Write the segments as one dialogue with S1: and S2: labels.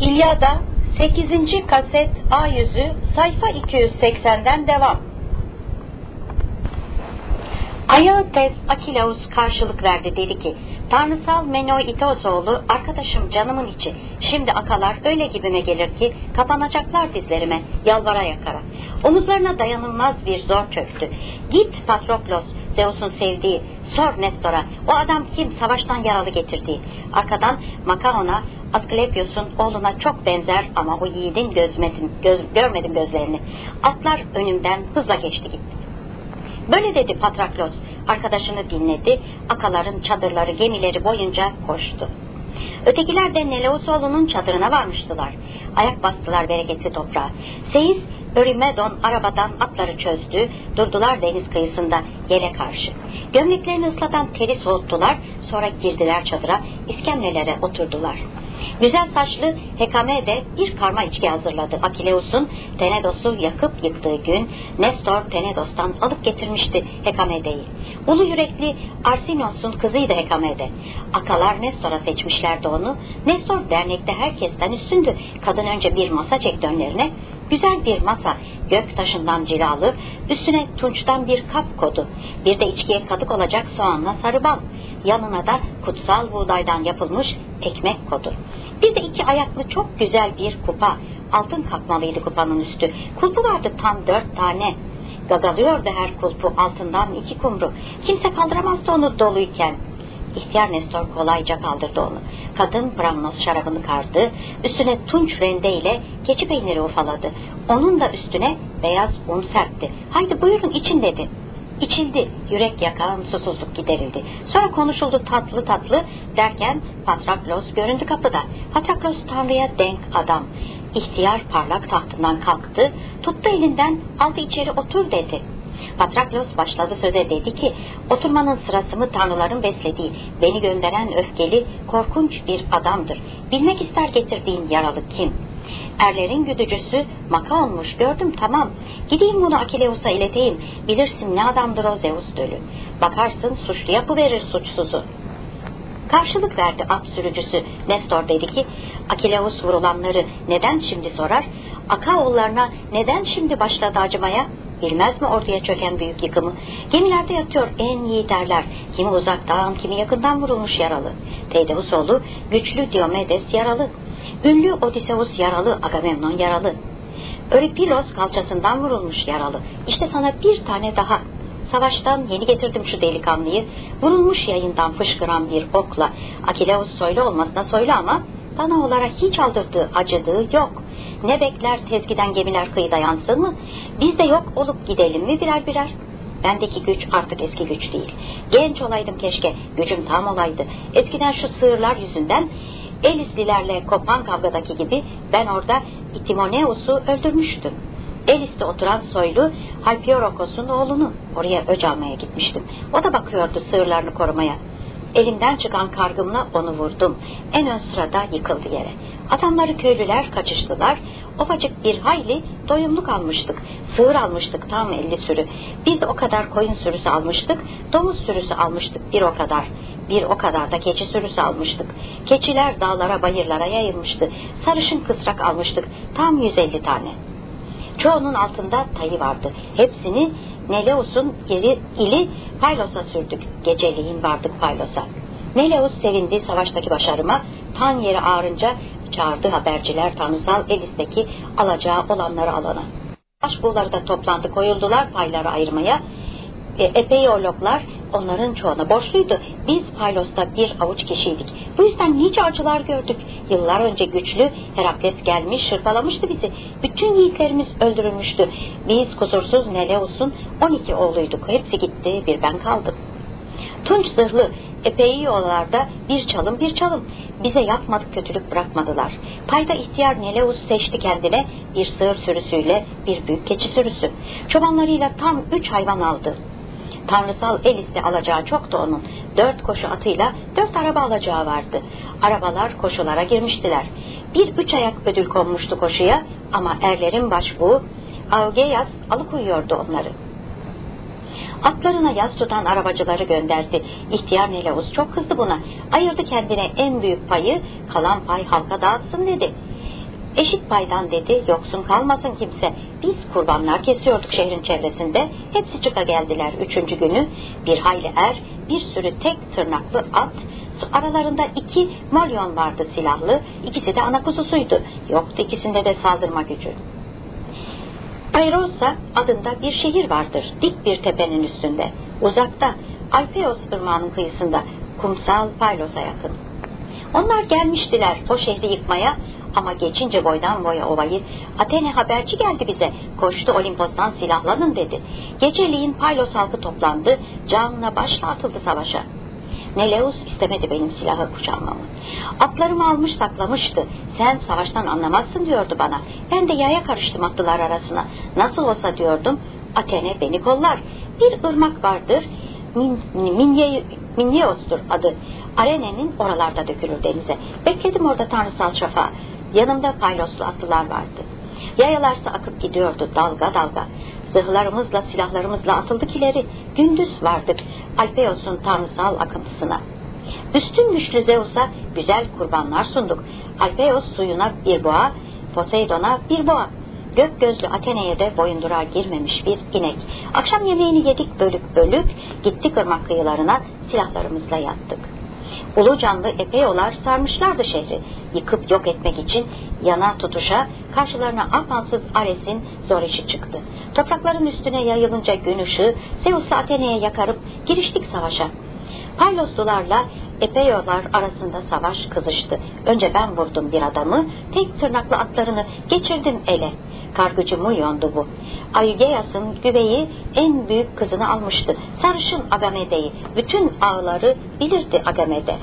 S1: İlyada 8. kaset A yüzü sayfa 280'den devam. Ayates Akileus karşılık verdi dedi ki Tanrısal Menoi İtozoğlu arkadaşım canımın içi şimdi akalar öyle gibime gelir ki kapanacaklar dizlerime yalvara yakara. Omuzlarına dayanılmaz bir zor çöktü. Git Patroklos Zeus'un sevdiği sor Nestor'a o adam kim savaştan yaralı getirdiği. Arkadan Makaon'a Asklepios'un oğluna çok benzer ama o yiğidin gözmedim, göz, görmedim gözlerini. Atlar önümden hızla geçti gitti. Böyle dedi Patraklos. Arkadaşını dinledi. Akaların çadırları, gemileri boyunca koştu. Ötekiler de Neleusoğlu'nun çadırına varmıştılar. Ayak bastılar bereketli toprağa. Seyis Örimedon arabadan atları çözdü, durdular deniz kıyısında yele karşı. Gömleklerini ıslatan teri soğuttular, sonra girdiler çadıra, iskemlelere oturdular. Güzel saçlı Hekame de bir karma içki hazırladı. Akileus'un Tenedos'u yakıp yıktığı gün Nestor Tenedos'tan alıp getirmişti Hekamede'yi. Ulu yürekli Arsinos'un kızıydı Hekamede. Akalar Nestor'a seçmişlerdi onu. Nestor dernekte herkesten üstündü. Kadın önce bir masa çekti önlerine. Güzel bir masa, gök taşından cilalı, üstüne tunçtan bir kap kodu. Bir de içkiye kadık olacak soğanla sarı bal. Yanına da kutsal buğdaydan yapılmış ekmek kodu. Bir de iki ayaklı çok güzel bir kupa. Altın kapmalıydı kupanın üstü. Kulpu vardı tam dört tane. Gagalıyordu her kulpu altından iki kumru. Kimse kaldıramazdı onu doluyken. İhtiyar Nestor kolayca kaldırdı onu. Kadın Bramnos şarabını kardı, üstüne tunç rendeyle keçi peyniri ufaladı. Onun da üstüne beyaz un serpti. Haydi buyurun için dedi. İçildi, yürek yakan susuzluk giderildi. Sonra konuşuldu tatlı tatlı derken Patraklos göründü kapıda. Patraklos Tanrı'ya denk adam. İhtiyar parlak tahtından kalktı, tuttu elinden aldı içeri otur dedi. Patraklos başladı söze dedi ki oturmanın sırası mı tanrıların beslediği beni gönderen öfkeli korkunç bir adamdır. Bilmek ister getirdiğin yaralı kim? Erlerin güdücüsü maka olmuş gördüm tamam. Gideyim bunu Akileus'a ileteyim. Bilirsin ne adamdır o Zeus dölü. Bakarsın suçlu yapıverir suçsuzu. Karşılık verdi at sürücüsü. Nestor dedi ki Akileus vurulanları neden şimdi sorar? Akaoğullarına neden şimdi başladı acımaya? Bilmez mi ortaya çöken büyük yıkımı? Gemilerde yatıyor en yiğit erler. Kimi uzaktan, kimi yakından vurulmuş yaralı. Teydeus oğlu güçlü Diomedes yaralı. Ünlü Odysseus yaralı, Agamemnon yaralı. Öripilos kalçasından vurulmuş yaralı. İşte sana bir tane daha. Savaştan yeni getirdim şu delikanlıyı. Vurulmuş yayından fışkıran bir okla. Akileus soylu olmasına soylu ama bana olarak hiç aldırdığı, acıdığı yok. Ne bekler tezgiden gemiler kıyıda yansın mı? Biz de yok olup gidelim mi birer birer? Bendeki güç artık eski güç değil. Genç olaydım keşke, gücüm tam olaydı. Eskiden şu sığırlar yüzünden Elislilerle kopan kavgadaki gibi ben orada Itimoneus'u öldürmüştüm. Elis'te oturan soylu Halpiorokos'un oğlunu oraya öc almaya gitmiştim. O da bakıyordu sığırlarını korumaya. Elimden çıkan kargımla onu vurdum. En ön sırada yıkıldı yere. Adamları köylüler kaçıştılar. Ofacık bir hayli doyumluk almıştık. Sığır almıştık tam elli sürü. Biz de o kadar koyun sürüsü almıştık. Domuz sürüsü almıştık bir o kadar. Bir o kadar da keçi sürüsü almıştık. Keçiler dağlara bayırlara yayılmıştı. Sarışın kısrak almıştık. Tam 150 tane. Çoğunun altında tayı vardı. Hepsini Neleus'un ili, ili Paylos'a sürdük. Geceliğin vardık Paylos'a. Neleus sevindi savaştaki başarıma. Tan yeri ağrınca çağırdı haberciler tanrısal Elis'teki alacağı olanları alana. Başbuğları da toplandı koyuldular payları ayırmaya. E, epeyologlar onların çoğuna borçluydu. Biz Paylos'ta bir avuç kişiydik. Bu yüzden nice acılar gördük. Yıllar önce güçlü Herakles gelmiş şırpalamıştı bizi. Bütün yiğitlerimiz öldürülmüştü. Biz kusursuz Neleus'un 12 oğluyduk. Hepsi gitti bir ben kaldım. Tunç zırhlı epey yollarda bir çalım bir çalım. Bize yapmadık kötülük bırakmadılar. Payda ihtiyar Neleus seçti kendine bir sığır sürüsüyle bir büyük keçi sürüsü. Çobanlarıyla tam üç hayvan aldı. Tanrısal el iste alacağı çoktu onun. Dört koşu atıyla dört araba alacağı vardı. Arabalar koşulara girmiştiler. Bir üç ayak ödül konmuştu koşuya ama erlerin başbuğu Augeias alıkoyuyordu onları. Atlarına yaz tutan arabacıları gönderdi. İhtiyar Neleus çok kızdı buna. Ayırdı kendine en büyük payı, kalan pay halka dağıtsın dedi. Eşit paydan dedi, yoksun kalmasın kimse. Biz kurbanlar kesiyorduk şehrin çevresinde. Hepsi çıka geldiler üçüncü günü. Bir hayli er, bir sürü tek tırnaklı at, aralarında iki malyon vardı silahlı, ikisi de ana kuzusuydu. Yoktu ikisinde de saldırma gücü. Ayrosa adında bir şehir vardır, dik bir tepenin üstünde. Uzakta, Alpeos ırmağının kıyısında, kumsal Paylos'a yakın. Onlar gelmiştiler o şehri yıkmaya ama geçince boydan boya ovayı Athene haberci geldi bize. Koştu Olimpos'tan silahlanın dedi. Geceliğin Pylos halkı toplandı. Canına başla atıldı savaşa. Neleus istemedi benim silahı kuşanmamı. Atlarımı almış saklamıştı. Sen savaştan anlamazsın diyordu bana. Ben de yaya karıştım atlılar arasına. Nasıl olsa diyordum Athene beni kollar. Bir ırmak vardır. Min, Minye, Minyeos'tur adı. Arene'nin oralarda dökülür denize. Bekledim orada tanrısal şafağı. Yanımda payloslu atlılar vardı. Yayalarsa akıp gidiyordu dalga dalga. Zırhlarımızla silahlarımızla atıldık ileri. Gündüz vardık Alpeos'un tanrısal akıntısına. Üstün güçlü Zeus'a güzel kurbanlar sunduk. Alpeos suyuna bir boğa, Poseidon'a bir boğa. Gök gözlü Atene'ye de boyundurağa girmemiş bir inek. Akşam yemeğini yedik bölük bölük, gittik ırmak kıyılarına silahlarımızla yattık. Ulu canlı epey olar sarmışlardı şehri. Yıkıp yok etmek için yana tutuşa karşılarına amansız Ares'in zor işi çıktı. Toprakların üstüne yayılınca gün ışığı Zeus'la Atene'ye yakarıp giriştik savaşa. Payloslularla Epeyolar arasında savaş kızıştı. Önce ben vurdum bir adamı, tek tırnaklı atlarını geçirdim ele. Kargıcı Muyon'du bu. Aygeyas'ın güveyi en büyük kızını almıştı. Sarışın Agamede'yi. Bütün ağları bilirdi Agamede.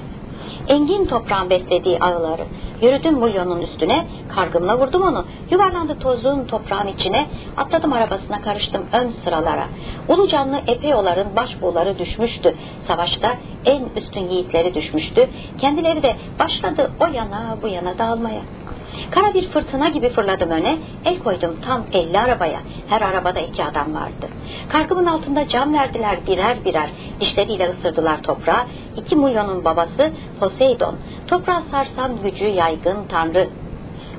S1: Engin toprağın beslediği ağları. Yürüdüm Mulyon'un üstüne, kargımla vurdum onu. Yuvarlandı tozun toprağın içine, atladım arabasına karıştım ön sıralara. Ulu canlı Epeoların başbuğları düşmüştü. Savaşta en üstün yiğitleri düşmüştü. Kendileri de başladı o yana bu yana dağılmaya. Kara bir fırtına gibi fırladım öne, el koydum tam elli arabaya. Her arabada iki adam vardı. Kargımın altında cam verdiler birer birer. Dişleriyle ısırdılar toprağı. İki milyonun babası Poseidon. Toprağı sarsan gücü yaygın tanrı.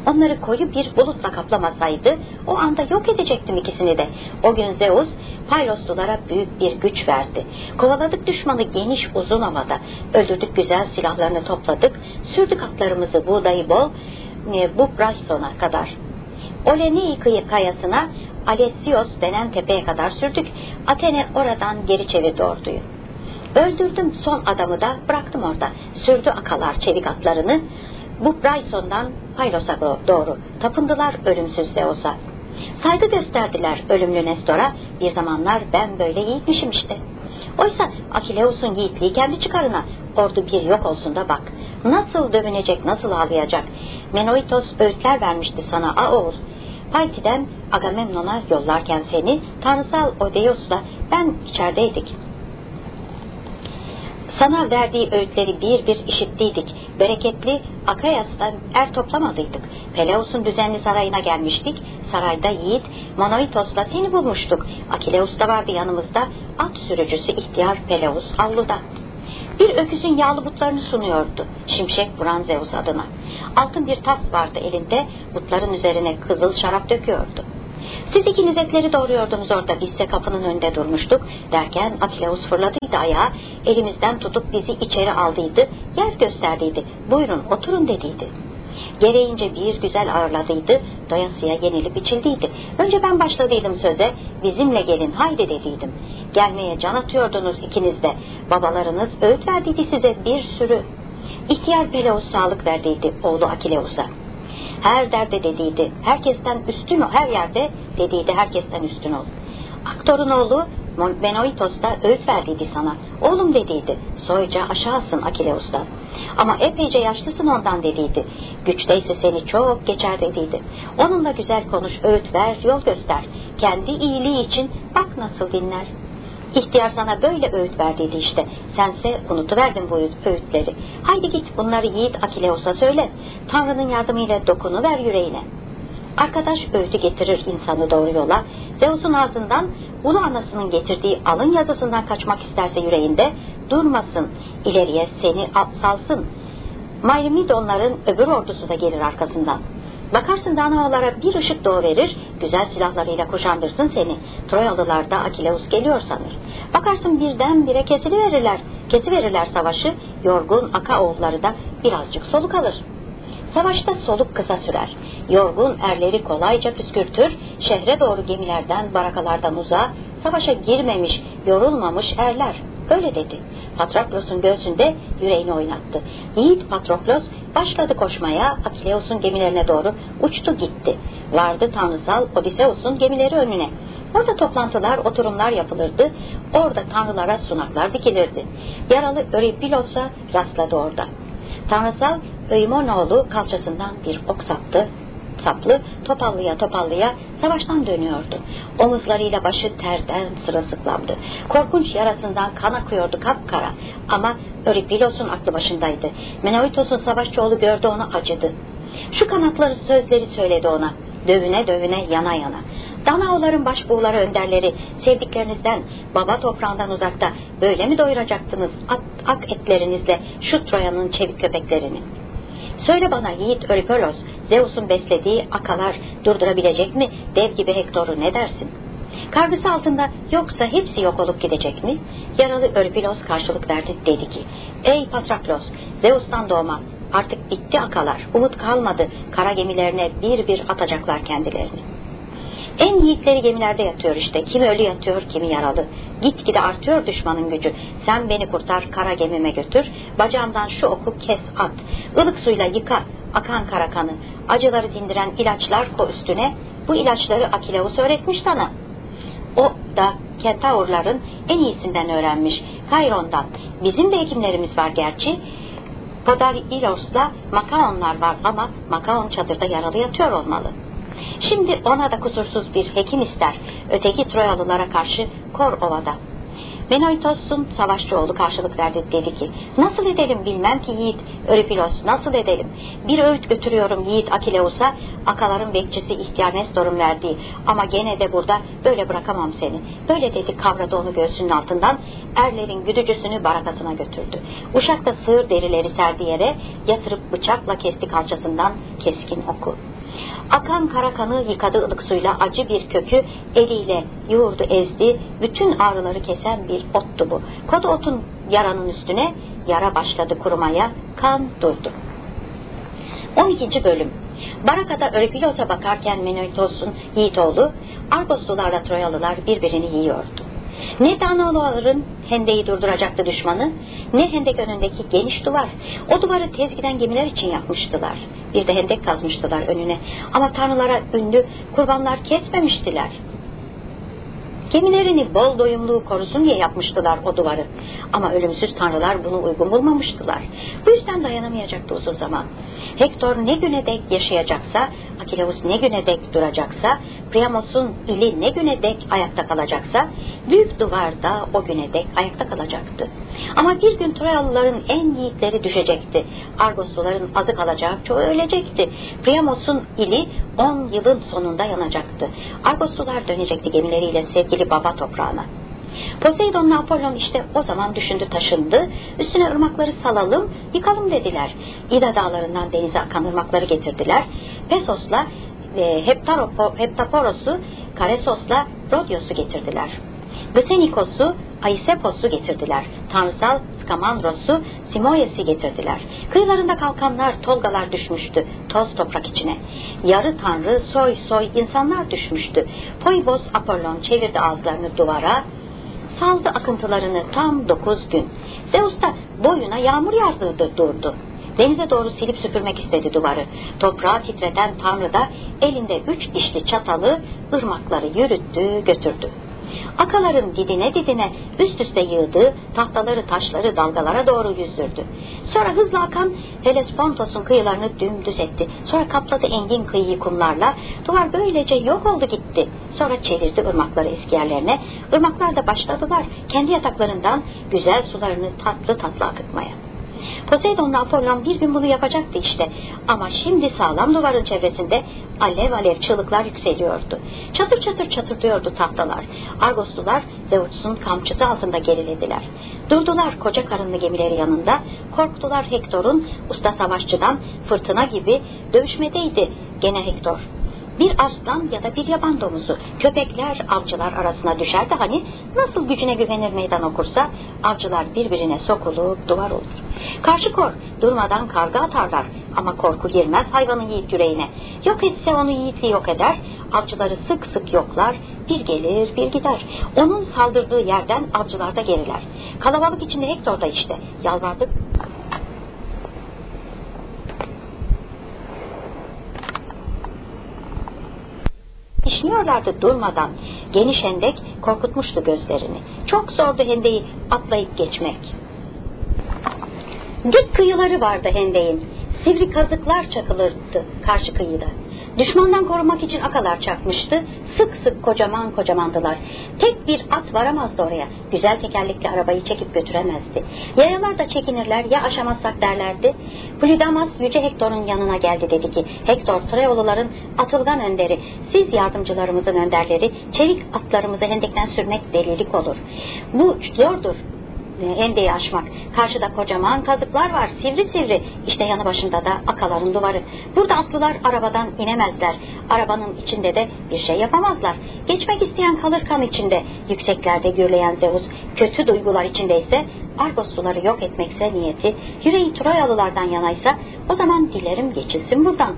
S1: Onları koyu bir bulutla kaplamasaydı o anda yok edecektim ikisini de. O gün Zeus Payloslulara büyük bir güç verdi. Kovaladık düşmanı geniş uzun havada. Öldürdük güzel silahlarını topladık. Sürdük atlarımızı buğdayı bol e, Bubrayson'a kadar. Oleni kayasına Alesios denen tepeye kadar sürdük. Athene oradan geri çevirdi orduyu. Öldürdüm son adamı da bıraktım orada. Sürdü akalar çevik atlarını. Bu Brayson'dan Paylos'a doğru. Tapındılar ölümsüz Zeus'a. Saygı gösterdiler ölümlü Nestor'a. Bir zamanlar ben böyle yiğitmişim işte. Oysa Akileus'un yiğitliği kendi çıkarına. Ordu bir yok olsun da bak. Nasıl dövünecek, nasıl ağlayacak? Menoitos öğütler vermişti sana a. Payti'den Agamemnon'a yollarken seni tanrısal Odeus'la ben içerideydik. Sana verdiği öğütleri bir bir işittiydik. Bereketli Akayas'tan er toplamadıydık. Peleus'un düzenli sarayına gelmiştik. Sarayda yiğit Monoitos'la seni bulmuştuk. Akileus da vardı yanımızda. At sürücüsü ihtiyar Peleus avluda. Bir öküzün yağlı butlarını sunuyordu. Şimşek vuran Zeus adına. Altın bir tas vardı elinde. Butların üzerine kızıl şarap döküyordu. Siz ikiniz etleri doğruyordunuz orada. Bizse kapının önünde durmuştuk. Derken Akileus fırladıydı ayağa. Elimizden tutup bizi içeri aldıydı. Yer gösterdiydi. Buyurun oturun dediydi. Gereğince bir güzel ağırladıydı, doyasıya yenilip içildiydi. Önce ben başladıydım söze, bizimle gelin haydi dediydim. Gelmeye can atıyordunuz ikiniz de. Babalarınız öğüt verdiydi size bir sürü. İhtiyar Peleus sağlık verdiydi oğlu Akileus'a. Her derde dediydi, herkesten üstün ol, her yerde dediydi herkesten üstün ol. Aktor'un oğlu Benoitos da öğüt verdiydi sana. Oğlum dediydi, soyca aşağısın Akileus'tan. Ama epeyce yaşlısın ondan dediydi. Güçteyse seni çok geçer dediydi. Onunla güzel konuş, öğüt ver, yol göster. Kendi iyiliği için bak nasıl dinler. İhtiyar sana böyle öğüt verdiydi işte. Sense unutuverdin bu öğütleri. Haydi git bunları yiğit Akileus'a söyle. Tanrı'nın yardımıyla dokunu ver yüreğine. Arkadaş öğütü getirir insanı doğru yola. Zeus'un ağzından ulu anasının getirdiği alın yazısından kaçmak isterse yüreğinde durmasın, ileriye seni salsın. Mayrmidonların öbür ordusu da gelir arkasından. Bakarsın Danaolara bir ışık doğuverir, güzel silahlarıyla kuşandırsın seni. Troyalılar da Akileus geliyor sanır. Bakarsın birdenbire kesiliverirler, kesiverirler savaşı, yorgun Aka oğulları da birazcık soluk alır. Savaşta soluk kısa sürer. Yorgun erleri kolayca püskürtür, şehre doğru gemilerden, barakalardan uzağa, savaşa girmemiş, yorulmamış erler. Öyle dedi. Patroklos'un göğsünde yüreğini oynattı. Yiğit Patroklos başladı koşmaya, Akileus'un gemilerine doğru uçtu gitti. Vardı tanrısal Odysseus'un gemileri önüne. Orada toplantılar, oturumlar yapılırdı. Orada tanrılara sunaklar dikilirdi. Yaralı Öripilos'a rastladı orada. Tanrısal Öğmonoğlu kalçasından bir ok saptı saplı topallıya topallıya savaştan dönüyordu. Omuzlarıyla başı terden sırılsıklamdı. Korkunç yarasından kan akıyordu kapkara ama Öripilos'un aklı başındaydı. Menoitos'un savaşçı gördü onu acıdı. Şu kanatları sözleri söyledi ona. Dövüne dövüne yana yana. Danaoların başbuğları önderleri sevdiklerinizden baba toprağından uzakta böyle mi doyuracaktınız at, ak etlerinizle şu Troya'nın çevik köpeklerini? Söyle bana yiğit Öripolos, Zeus'un beslediği akalar durdurabilecek mi? Dev gibi Hektor'u ne dersin? Kargısı altında yoksa hepsi yok olup gidecek mi? Yaralı Öripilos karşılık verdi dedi ki, Ey Patraklos, Zeus'tan doğma, artık bitti akalar, umut kalmadı, kara gemilerine bir bir atacaklar kendilerini.'' En yiğitleri gemilerde yatıyor işte. Kimi ölü yatıyor, kimi yaralı. Gitgide artıyor düşmanın gücü. Sen beni kurtar, kara gemime götür. Bacağımdan şu oku kes at. Ilık suyla yıka akan kara kanı. Acıları dindiren ilaçlar ko üstüne. Bu ilaçları Akileus öğretmiş sana. O da kentaurların en iyisinden öğrenmiş. Kayron'dan. Bizim de hekimlerimiz var gerçi. Podarilos'la Makaonlar var ama Makaon çadırda yaralı yatıyor olmalı.'' Şimdi ona da kusursuz bir hekim ister. Öteki Troyalılara karşı Kor Ova'da. Menoitos'un savaşçı oğlu karşılık verdi dedi ki nasıl edelim bilmem ki Yiğit Öripilos nasıl edelim? Bir öğüt götürüyorum Yiğit Akileus'a akaların bekçisi ihtiyar Nestor'un verdiği. Ama gene de burada böyle bırakamam seni. Böyle dedi kavradı onu göğsünün altından erlerin güdücüsünü barakatına götürdü. Uşak da sığır derileri serdi yere yatırıp bıçakla kesti kalçasından keskin oku Akan kara kanı yıkadı ılık suyla acı bir kökü eliyle yoğurdu ezdi. Bütün ağrıları kesen bir ottu bu. Kodu otun yaranın üstüne yara başladı kurumaya kan durdu. 12. Bölüm Baraka'da Öripilos'a bakarken Menoitos'un Yiğitoğlu Argoslularla Troyalılar birbirini yiyordu. Ne Danalıların hendeyi durduracaktı düşmanı, ne hendek önündeki geniş duvar. O duvarı tezgiden gemiler için yapmıştılar. Bir de hendek kazmıştılar önüne. Ama tanrılara ünlü kurbanlar kesmemiştiler. Gemilerini bol doyumluğu korusun diye yapmıştılar o duvarı. Ama ölümsüz tanrılar bunu uygun bulmamıştılar. Bu yüzden dayanamayacaktı uzun zaman. Hektor ne güne dek yaşayacaksa, Akileus ne güne dek duracaksa, Priamos'un ili ne güne dek ayakta kalacaksa, büyük duvarda o güne dek ayakta kalacaktı. Ama bir gün Troyalıların en yiğitleri düşecekti. Argosluların azı kalacak, çoğu ölecekti. Priamos'un ili on yılın sonunda yanacaktı. Argoslular dönecekti gemileriyle sevgili baba toprağına. Poseidon'la Apollon işte o zaman düşündü taşındı. Üstüne ırmakları salalım, yıkalım dediler. İda dağlarından denize akan ırmakları getirdiler. Pesos'la e, Heptaporos'u, Karesos'la Rodios'u getirdiler. Gsenikos'u, Aisepos'u getirdiler. Tanrısal Skamandros'u, Simoyes'i getirdiler. Kıyılarında kalkanlar, tolgalar düşmüştü toz toprak içine. Yarı tanrı, soy soy insanlar düşmüştü. Poybos Apollon çevirdi ağızlarını duvara, saldı akıntılarını tam dokuz gün. Zeus da boyuna yağmur yağdırdı durdu. Denize doğru silip süpürmek istedi duvarı. Toprağı titreten Tanrı da elinde üç dişli çatalı ırmakları yürüttü götürdü. Akaların didine didine üst üste yığdığı tahtaları taşları dalgalara doğru yüzdürdü. Sonra hızla akan Helespontos'un kıyılarını dümdüz etti. Sonra kapladı engin kıyıyı kumlarla. Duvar böylece yok oldu gitti. Sonra çevirdi ırmakları eski yerlerine. Irmaklar da başladılar kendi yataklarından güzel sularını tatlı tatlı akıtmaya. Poseidon'la Apollon bir gün bunu yapacaktı işte. Ama şimdi sağlam duvarın çevresinde alev alev çığlıklar yükseliyordu. Çatır çatır çatırdıyordu tahtalar. Argoslular Zeus'un kamçısı altında gerilediler. Durdular koca karınlı gemileri yanında. Korktular Hektor'un usta savaşçıdan fırtına gibi dövüşmedeydi gene Hektor bir aslan ya da bir yaban domuzu köpekler avcılar arasına düşer de hani nasıl gücüne güvenir meydan okursa avcılar birbirine sokulup duvar olur. Karşı kor durmadan karga atarlar ama korku girmez hayvanın yiğit yüreğine. Yok etse onu yiğiti yok eder avcıları sık sık yoklar bir gelir bir gider. Onun saldırdığı yerden avcılar da geriler. Kalabalık içinde Hektor da işte yalvardık Düşünüyorlardı durmadan. Geniş hendek korkutmuştu gözlerini. Çok zordu hendeyi atlayıp geçmek. Dik kıyıları vardı hendeğin. Sivri kazıklar çakılırdı karşı kıyıda. Düşmandan korumak için akalar çakmıştı. Sık sık kocaman kocamandılar. Tek bir at varamazdı oraya. Güzel tekerlekli arabayı çekip götüremezdi. Yayalar da çekinirler ya aşamazsak derlerdi. Plidamas Yüce Hektor'un yanına geldi dedi ki Hektor Treoluların atılgan önderi. Siz yardımcılarımızın önderleri çelik atlarımızı hendekten sürmek delilik olur. Bu zordur hendeyi aşmak. Karşıda kocaman kazıklar var, sivri sivri. İşte yanı başında da akaların duvarı. Burada atlılar arabadan inemezler. Arabanın içinde de bir şey yapamazlar. Geçmek isteyen kalır kan içinde. Yükseklerde gürleyen Zeus, kötü duygular içindeyse, Argosluları yok etmekse niyeti, yüreği Troyalılardan yanaysa, o zaman dilerim geçilsin buradan.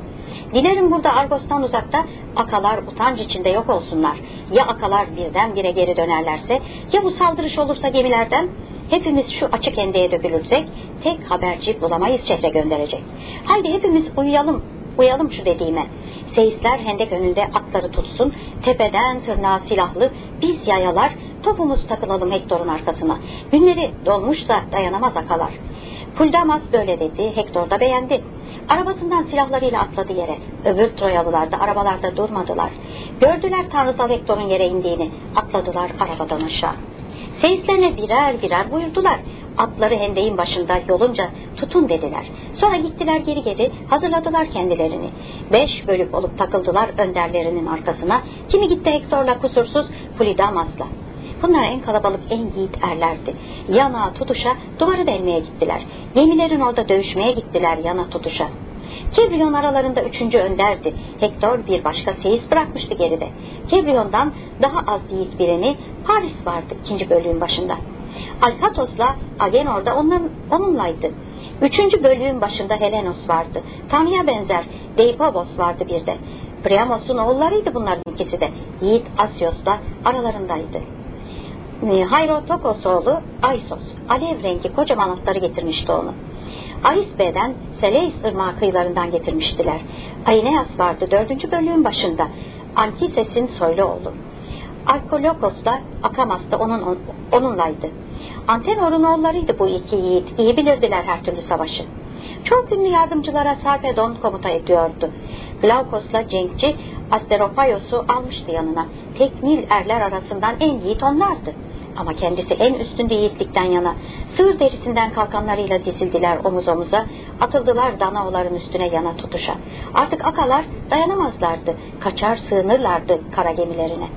S1: Dilerim burada Argos'tan uzakta akalar utanç içinde yok olsunlar. Ya akalar birdenbire geri dönerlerse, ya bu saldırış olursa gemilerden, Hepimiz şu açık endeye dökülürsek tek haberci bulamayız şehre gönderecek. Haydi hepimiz uyuyalım, uyalım şu dediğime. Seyisler hendek önünde atları tutsun, tepeden tırnağa silahlı biz yayalar topumuz takılalım Hektor'un arkasına. Günleri dolmuşsa dayanamaz akalar. Puldamas böyle dedi, Hektor da beğendi. Arabasından silahlarıyla atladı yere. Öbür Troyalılar da arabalarda durmadılar. Gördüler tanrısal Hektor'un yere indiğini. Atladılar arabadan aşağı. Seyislerine birer birer buyurdular. Atları hendeğin başında yolunca tutun dediler. Sonra gittiler geri geri hazırladılar kendilerini. Beş bölük olup takıldılar önderlerinin arkasına. Kimi gitti Hektor'la kusursuz Pulidamas'la. Bunlar en kalabalık en yiğit erlerdi. Yana tutuşa duvarı delmeye gittiler. Gemilerin orada dövüşmeye gittiler yana tutuşa. Kebrion aralarında üçüncü önderdi. Hektor bir başka seyis bırakmıştı geride. Kebrion'dan daha az yiğit birini Paris vardı ikinci bölüğün başında. Alkatos'la Agenor da onun, onunlaydı. Üçüncü bölüğün başında Helenos vardı. Tanrı'ya benzer Deipobos vardı bir de. Priamos'un oğullarıydı bunların ikisi de. Yiğit Asyos da aralarındaydı. Hayrotokos oğlu Aisos, alev rengi kocaman atları getirmişti onu. Arisbe'den Seleis ırmağı kıyılarından getirmiştiler. Aineas vardı dördüncü bölüğün başında. Ankises'in soylu oğlu. Arkolokos da Akamas da onun, onunlaydı. Antenor'un oğullarıydı bu iki yiğit. İyi bilirdiler her türlü savaşı. Çok ünlü yardımcılara Sarpedon komuta ediyordu. Glaukos'la cenkçi Asteropaios'u almıştı yanına. Tekmil erler arasından en yiğit onlardı. Ama kendisi en üstünde yiğitlikten yana. Sığır derisinden kalkanlarıyla dizildiler omuz omuza, atıldılar Danaoların üstüne yana tutuşa. Artık akalar dayanamazlardı, kaçar sığınırlardı kara gemilerine.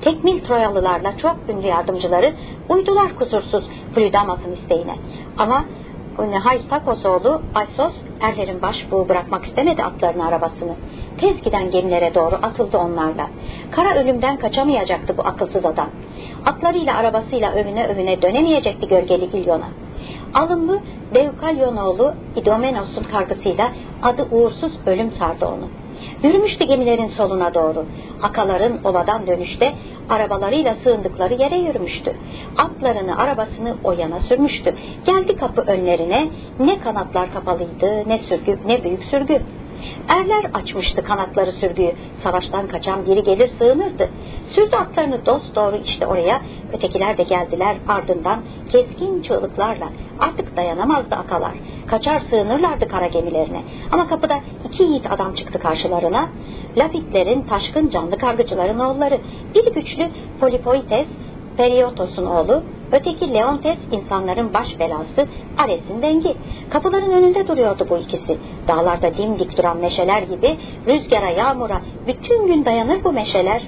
S1: Tekmil Troyalılarla çok ünlü yardımcıları uydular kusursuz Plydamas'ın isteğine. Ama Haystakos oğlu Aysos erlerin başbuğu bırakmak istemedi atlarını arabasını. Tez giden gemilere doğru atıldı onlarla. Kara ölümden kaçamayacaktı bu akılsız adam. Atlarıyla arabasıyla övüne övüne dönemeyecekti gölgeli İlyon'a. Alımlı Deukalyon oğlu İdomenos'un kargısıyla adı uğursuz ölüm sardı onu. Yürümüştü gemilerin soluna doğru. Akaların ovadan dönüşte arabalarıyla sığındıkları yere yürümüştü. Atlarını, arabasını o yana sürmüştü. Geldi kapı önlerine ne kanatlar kapalıydı, ne sürgü, ne büyük sürgü. Erler açmıştı kanatları sürgüyü. Savaştan kaçan biri gelir sığınırdı. Sürdü atlarını dost doğru işte oraya. Ötekiler de geldiler ardından keskin çığlıklarla. Artık dayanamazdı akalar. Kaçar sığınırlardı kara gemilerine. Ama kapıda iki yiğit adam çıktı karşılarına. Lafitlerin taşkın canlı kargıcıların oğulları. Biri güçlü Polipoites, Periotos'un oğlu, öteki Leontes insanların baş belası, Ares'in dengi. Kapıların önünde duruyordu bu ikisi. Dağlarda dimdik duran meşeler gibi rüzgara, yağmura bütün gün dayanır bu meşeler.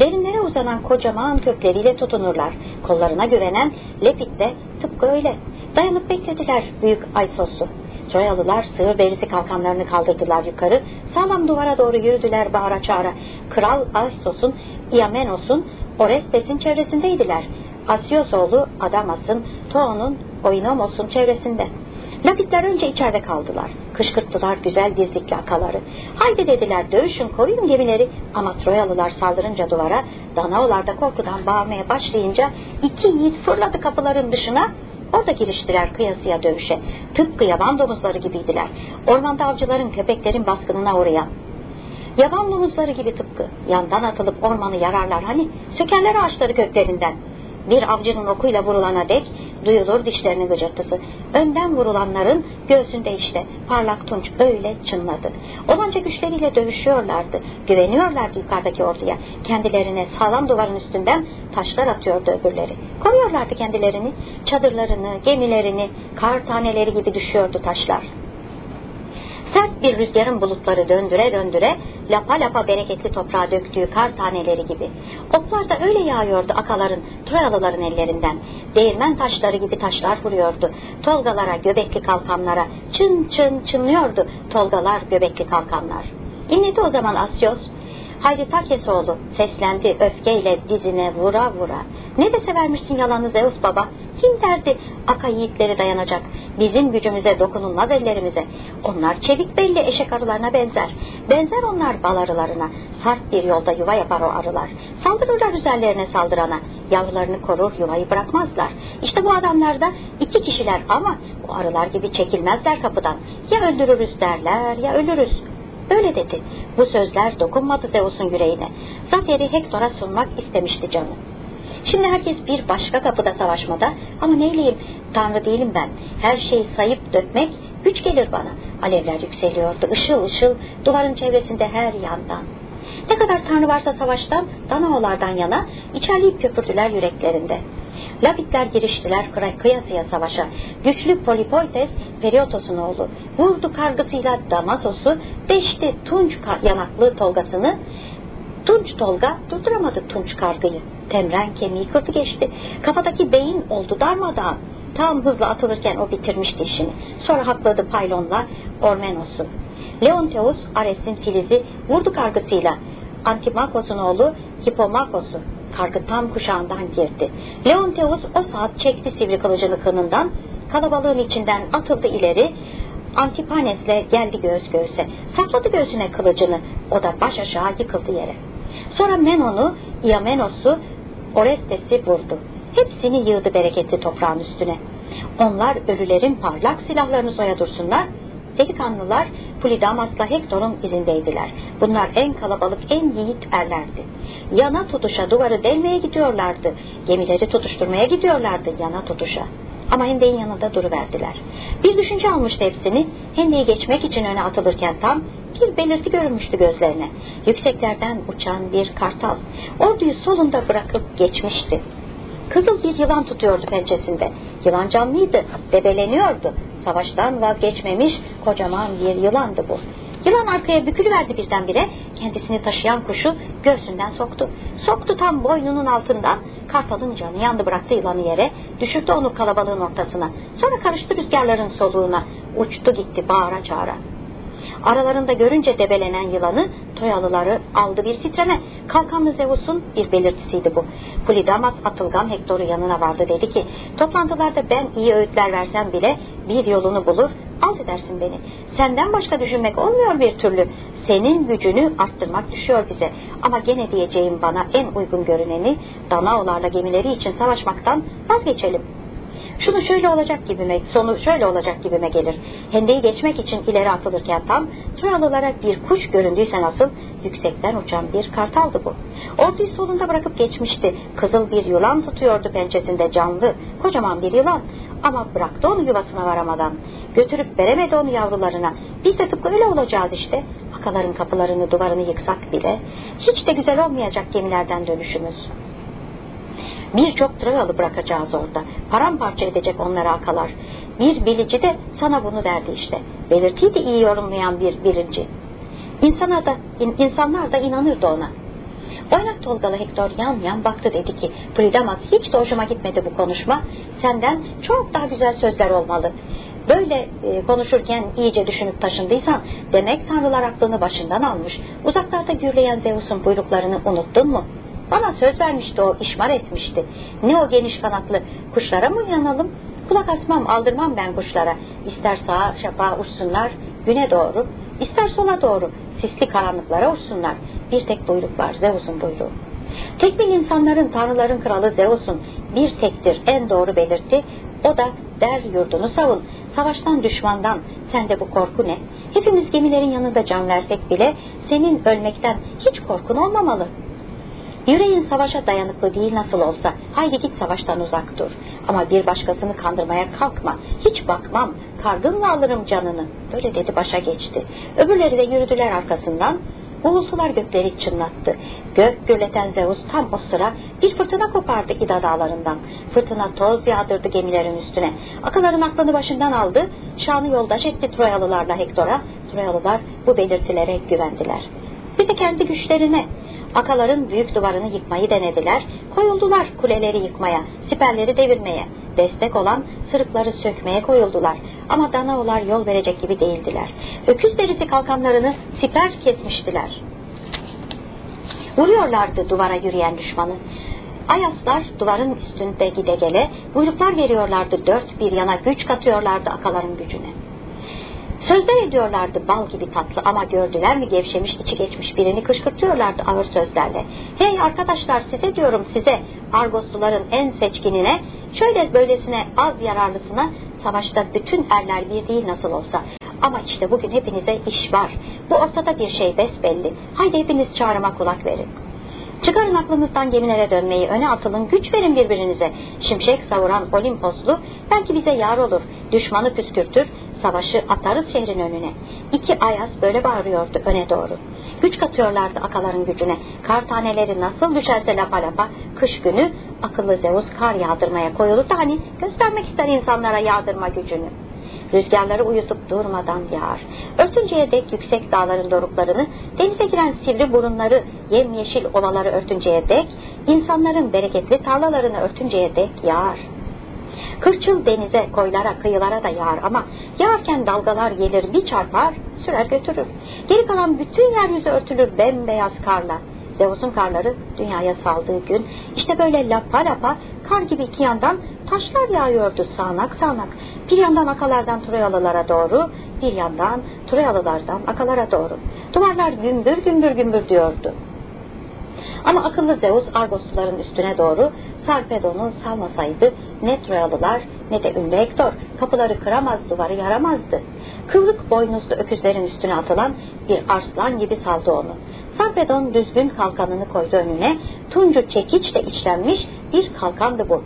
S1: Derinlere uzanan kocaman kökleriyle tutunurlar. Kollarına güvenen Lepit de tıpkı öyle. Dayanıp beklediler büyük Aysos'u. Troyalılar sığır derisi kalkanlarını kaldırdılar yukarı. Sağlam duvara doğru yürüdüler bağıra çağıra. Kral Aysos'un, Iamenos'un, Orestes'in çevresindeydiler. Asios oğlu Adamas'ın, Toon'un, Oinomos'un çevresinde. Lapitler önce içeride kaldılar. Kışkırttılar güzel dizlikli akaları. Haydi dediler dövüşün koyun gemileri ama Troyalılar saldırınca duvara Danaolar da korkudan bağırmaya başlayınca iki yiğit fırladı kapıların dışına Orada giriştiler kıyasıya dövüşe. Tıpkı yaban domuzları gibiydiler. Ormanda avcıların köpeklerin baskınına uğrayan. Yaban domuzları gibi tıpkı. Yandan atılıp ormanı yararlar hani. Sökerler ağaçları köklerinden. Bir avcının okuyla vurulana dek duyulur dişlerinin gıcırtısı. Önden vurulanların göğsünde işte parlak tunç öyle çınladı. Olanca güçleriyle dövüşüyorlardı. Güveniyorlardı yukarıdaki orduya. Kendilerine sağlam duvarın üstünden taşlar atıyordu öbürleri. Koyuyorlardı kendilerini. Çadırlarını, gemilerini, kar taneleri gibi düşüyordu taşlar. Sert bir rüzgarın bulutları döndüre döndüre lapa lapa bereketli toprağa döktüğü kar taneleri gibi. Oklar da öyle yağıyordu akaların, Troyalıların ellerinden. Değirmen taşları gibi taşlar vuruyordu. Tolgalara, göbekli kalkanlara çın çın çınlıyordu tolgalar, göbekli kalkanlar. İnledi o zaman Asyos. Hayri Takesoğlu seslendi öfkeyle dizine vura vura. Ne de severmişsin yalanı Zeus baba. Kim derdi aka yiğitleri dayanacak. Bizim gücümüze dokunulmaz ellerimize. Onlar çevik belli eşek arılarına benzer. Benzer onlar bal arılarına. Sert bir yolda yuva yapar o arılar. Saldırırlar üzerlerine saldırana. Yavrularını korur yuvayı bırakmazlar. İşte bu adamlar da iki kişiler ama o arılar gibi çekilmezler kapıdan. Ya öldürürüz derler ya ölürüz. Öyle dedi. Bu sözler dokunmadı Zeus'un yüreğine. Zaferi Hektor'a sunmak istemişti canı. Şimdi herkes bir başka kapıda savaşmada ama neyleyim tanrı değilim ben. Her şeyi sayıp dökmek güç gelir bana. Alevler yükseliyordu ışıl ışıl duvarın çevresinde her yandan. Ne kadar tanrı varsa savaştan Danaolardan yana içerleyip köpürdüler yüreklerinde. Labitler giriştiler kıyasıya savaşa. Güçlü Polipoites Periotos'un oğlu. Vurdu kargısıyla Damasos'u, deşti tunç yanaklı tolgasını. Tunç tolga durduramadı tunç kargıyı. Temren kemiği kırdı geçti. Kafadaki beyin oldu darmadağın. Tam hızla atılırken o bitirmişti işini. Sonra hakladı Paylon'la Ormenos'u. Leonteus Ares'in filizi vurdu kargısıyla. Antimakos'un oğlu Hippomakos'u kargı tam kuşağından girdi. Leonteus o saat çekti sivri kılıcını kınından, kalabalığın içinden atıldı ileri, Antipanes'le geldi göğüs göğüse. Sapladı göğsüne kılıcını, o da baş aşağı yıkıldı yere. Sonra Menon'u, Iamenos'u, Orestes'i vurdu. Hepsini yığdı bereketli toprağın üstüne. Onlar ölülerin parlak silahlarını soya dursunlar, Delikanlılar Polidamas'la Hektor'un izindeydiler. Bunlar en kalabalık, en yiğit erlerdi. Yana tutuşa duvarı delmeye gidiyorlardı. Gemileri tutuşturmaya gidiyorlardı yana tutuşa. Ama Hende'nin yanında duruverdiler. Bir düşünce almıştı hepsini. Hende'yi geçmek için öne atılırken tam bir belirti görünmüştü gözlerine. Yükseklerden uçan bir kartal. Orduyu solunda bırakıp geçmişti. Kızıl bir yılan tutuyordu pençesinde. Yılan canlıydı, debeleniyordu. Savaştan vazgeçmemiş kocaman bir yılandı bu. Yılan arkaya bükülüverdi birdenbire, kendisini taşıyan kuşu göğsünden soktu. Soktu tam boynunun altından, kartalın canı yandı bıraktı yılanı yere, düşürdü onu kalabalığın ortasına. Sonra karıştı rüzgarların soluğuna, uçtu gitti bağıra çağıra. Aralarında görünce debelenen yılanı Troyalıları aldı bir titreme. Kalkanlı Zeus'un bir belirtisiydi bu. Polidamas atılgan Hektor'u yanına vardı dedi ki toplantılarda ben iyi öğütler versem bile bir yolunu bulur alt edersin beni. Senden başka düşünmek olmuyor bir türlü. Senin gücünü arttırmak düşüyor bize. Ama gene diyeceğim bana en uygun görüneni Danaolarla gemileri için savaşmaktan vazgeçelim.'' Şunu şöyle olacak gibime, sonu şöyle olacak gibime gelir. Hendeyi geçmek için ileri atılırken tam Troyalılara bir kuş göründüyse nasıl yüksekten uçan bir kartaldı bu. Orduyu solunda bırakıp geçmişti. Kızıl bir yılan tutuyordu pençesinde canlı, kocaman bir yılan. Ama bıraktı onu yuvasına varamadan. Götürüp veremedi onu yavrularına. Biz de tıpkı öyle olacağız işte. Akaların kapılarını duvarını yıksak bile. Hiç de güzel olmayacak gemilerden dönüşümüz. Birçok Troyalı bırakacağız orada. Paramparça edecek onları akalar. Bir bilici de sana bunu derdi işte. Belirtiyi de iyi yorumlayan bir birinci. İnsana da, in, insanlar da inanırdı ona. Oynak Tolgalı Hector yan yan baktı dedi ki Pridamas hiç de hoşuma gitmedi bu konuşma. Senden çok daha güzel sözler olmalı. Böyle e, konuşurken iyice düşünüp taşındıysan demek tanrılar aklını başından almış. Uzaklarda gürleyen Zeus'un buyruklarını unuttun mu? Bana söz vermişti o, işmar etmişti. Ne o geniş kanatlı kuşlara mı uyanalım? Kulak asmam, aldırmam ben kuşlara. İster sağa şafağa uçsunlar, güne doğru, ister sola doğru, sisli karanlıklara uçsunlar. Bir tek buyruk var, Zeus'un buyruğu. Tekbil insanların, tanrıların kralı Zeus'un bir tektir en doğru belirtti. O da der yurdunu savun. Savaştan düşmandan sende bu korku ne? Hepimiz gemilerin yanında can versek bile senin ölmekten hiç korkun olmamalı. Yüreğin savaşa dayanıklı değil nasıl olsa. Haydi git savaştan uzak dur. Ama bir başkasını kandırmaya kalkma. Hiç bakmam. Kargınla alırım canını. Böyle dedi başa geçti. Öbürleri de yürüdüler arkasından. Uğultular gökleri çınlattı. Gök gürleten Zeus tam o sıra bir fırtına kopardı İda dağlarından. Fırtına toz yağdırdı gemilerin üstüne. Akılların aklını başından aldı. Şanı yoldaş etti Troyalılarla Hektor'a. Troyalılar bu belirtilere güvendiler. Bir de kendi güçlerine. Akaların büyük duvarını yıkmayı denediler. Koyuldular kuleleri yıkmaya, siperleri devirmeye. Destek olan sırıkları sökmeye koyuldular. Ama Danaolar yol verecek gibi değildiler. Öküz derisi kalkanlarını siper kesmiştiler. Vuruyorlardı duvara yürüyen düşmanı. Ayaslar duvarın üstünde gide gele buyruklar veriyorlardı dört bir yana güç katıyorlardı akaların gücüne. Sözler ediyorlardı bal gibi tatlı ama gördüler mi gevşemiş içi geçmiş birini kışkırtıyorlardı ağır sözlerle. Hey arkadaşlar size diyorum size Argosluların en seçkinine şöyle böylesine az yararlısına savaşta bütün erler bir değil nasıl olsa. Ama işte bugün hepinize iş var. Bu ortada bir şey besbelli. Haydi hepiniz çağrıma kulak verin. Çıkarın aklınızdan gemilere dönmeyi, öne atılın, güç verin birbirinize. Şimşek savuran Olimposlu belki bize yar olur, düşmanı püskürtür, savaşı atarız şehrin önüne. İki ayaz böyle bağırıyordu öne doğru. Güç katıyorlardı akaların gücüne. Kar taneleri nasıl düşerse lapa lapa, kış günü akıllı Zeus kar yağdırmaya koyulurdu. Hani göstermek ister insanlara yağdırma gücünü. Rüzgarları uyutup durmadan yağar. Örtünceye dek yüksek dağların doruklarını, denize giren sivri burunları, yemyeşil ovaları örtünceye dek, insanların bereketli tarlalarını örtünceye dek yağar. Kırçıl denize, koylara, kıyılara da yağar ama yağarken dalgalar gelir bir çarpar, sürer götürür. Geri kalan bütün yeryüzü örtülür bembeyaz karla. Zeus'un karları dünyaya saldığı gün işte böyle lapa lapa kar gibi iki yandan taşlar yağıyordu sağanak sağanak. Bir yandan akalardan Troyalılara doğru, bir yandan Troyalılardan akalara doğru. Duvarlar gümbür gümbür gümbür diyordu. Ama akıllı Zeus Argosluların üstüne doğru Sarpedon'u salmasaydı ne Troyalılar ne de ünlü Hektor kapıları kıramaz duvarı yaramazdı. Kıvrık boynuzlu öküzlerin üstüne atılan bir arslan gibi saldı onu. Sarpedon düzgün kalkanını koydu önüne, tuncu çekiçle içlenmiş bir kalkandı bu.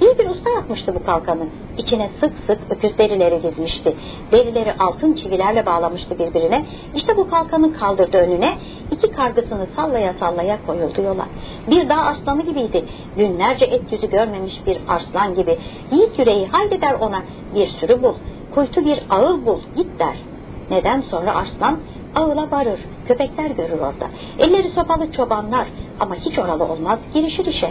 S1: İyi bir usta yapmıştı bu kalkanı. İçine sık sık öküz derileri dizmişti. Derileri altın çivilerle bağlamıştı birbirine. İşte bu kalkanı kaldırdı önüne. İki kargısını sallaya sallaya koyuldu yola. Bir dağ aslanı gibiydi. Günlerce et yüzü görmemiş bir arslan gibi. Yiğit yüreği haydi der ona bir sürü bul. Kuytu bir ağıl bul git der. Neden sonra arslan ağıla varır. Köpekler görür orada. Elleri sopalı çobanlar ama hiç oralı olmaz girişir işe.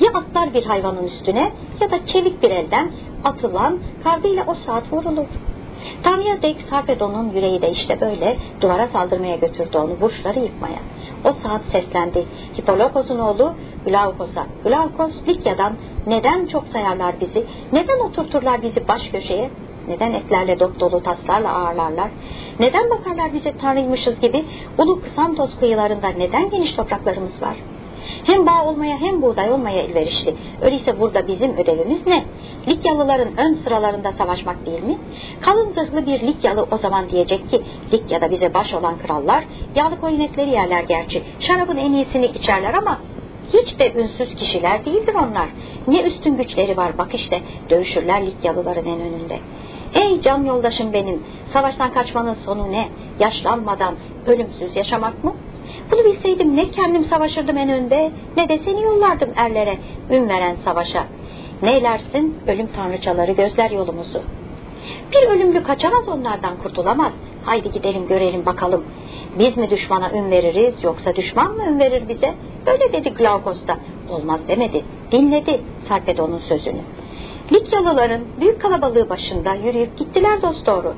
S1: Ya atlar bir hayvanın üstüne ya da çevik bir elden atılan kardıyla o saat vurulur. Tanrı'ya dek Sarpedon'un yüreği de işte böyle duvara saldırmaya götürdü onu burçları yıkmaya. O saat seslendi. Hipolokos'un oğlu Glaukos'a. Glaukos Likya'dan neden çok sayarlar bizi? Neden oturturlar bizi baş köşeye? Neden etlerle dop dolu taslarla ağırlarlar? Neden bakarlar bize tanrıymışız gibi ulu Kısantos kıyılarında neden geniş topraklarımız var?'' Hem bağ olmaya hem buğday olmaya elverişli. Öyleyse burada bizim ödevimiz ne? Likyalıların ön sıralarında savaşmak değil mi? Kalın zırhlı bir Likyalı o zaman diyecek ki Likya'da bize baş olan krallar yağlı koyun yerler gerçi. Şarabın en iyisini içerler ama hiç de ünsüz kişiler değildir onlar. Ne üstün güçleri var bak işte dövüşürler Likyalıların en önünde. Ey can yoldaşım benim, savaştan kaçmanın sonu ne? Yaşlanmadan ölümsüz yaşamak mı? Bunu bilseydim ne kendim savaşırdım en önde ne de seni yollardım erlere ün veren savaşa. Neylersin ölüm tanrıçaları gözler yolumuzu. Bir ölümlü kaçamaz onlardan kurtulamaz. Haydi gidelim görelim bakalım. Biz mi düşmana ün veririz yoksa düşman mı ün verir bize? Öyle dedi Glaukos da. Olmaz demedi. Dinledi Sarpedon'un sözünü. Likyalıların büyük kalabalığı başında yürüyüp gittiler dost doğru.